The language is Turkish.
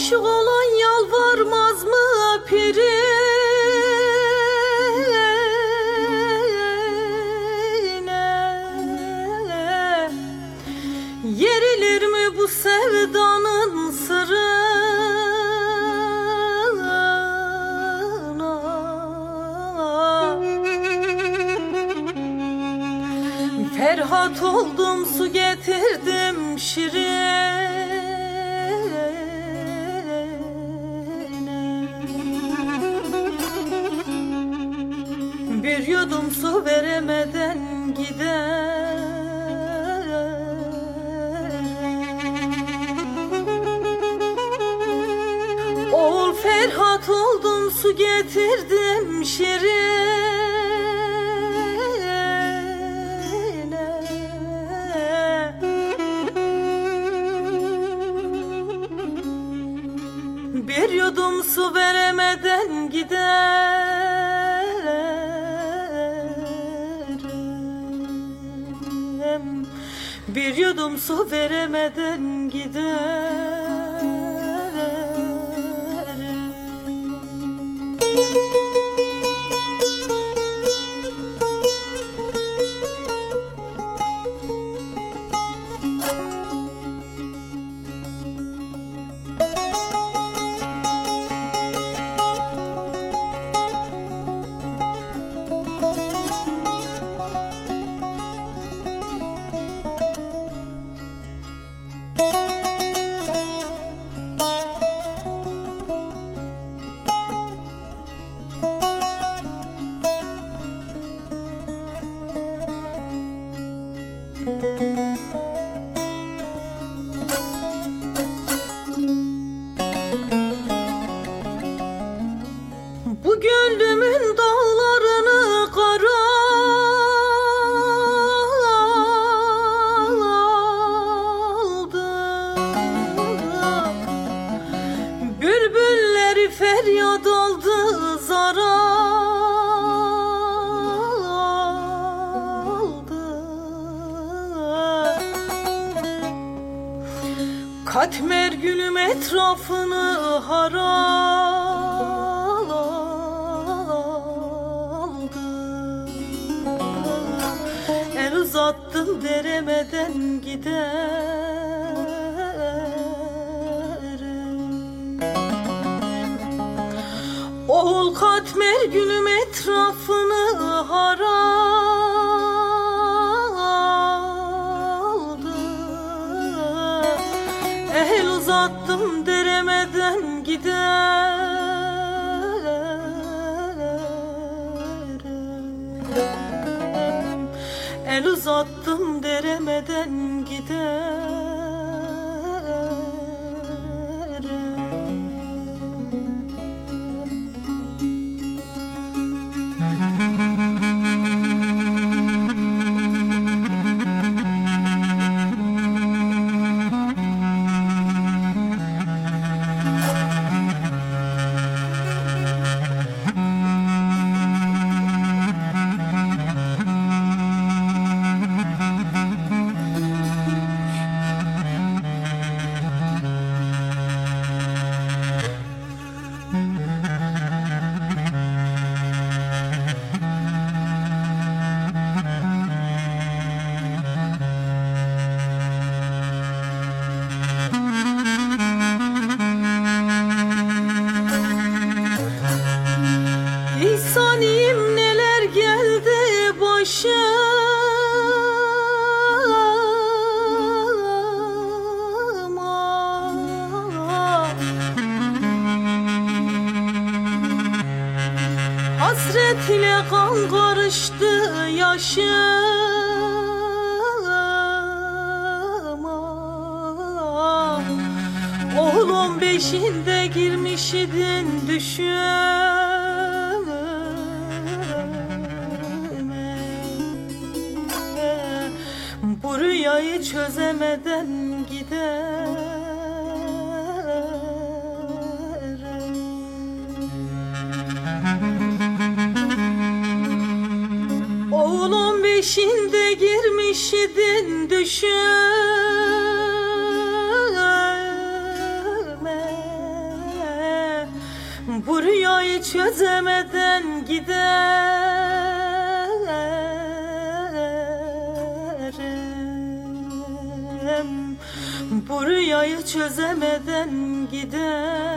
Aşık olan yalvarmaz mı pirine Yerilir mi bu sevdanın sırrına? Ferhat oldum su getirdim şirine Bir yudum su veremeden gider. Oğul Ferhat oldum su getirdim şirine. Bir yudum su veremeden giderim Bir yudum su veremeden giderim feryat aldı zara. Katmer gülüm etrafını haral aldı El uzattım deremeden giderim katmer gülüm etrafını haral aldı El uzattım deremeden giderim. El uzattım deremeden giderim kan karıştı yaşıma Oğlum beşinde girmiş idin düşüme Bu rüyayı çözemeden giderim Oğlum beşinde girmiş idin düşüme Bu rüyayı çözemeden giderim. Bu rüyayı çözemeden giderim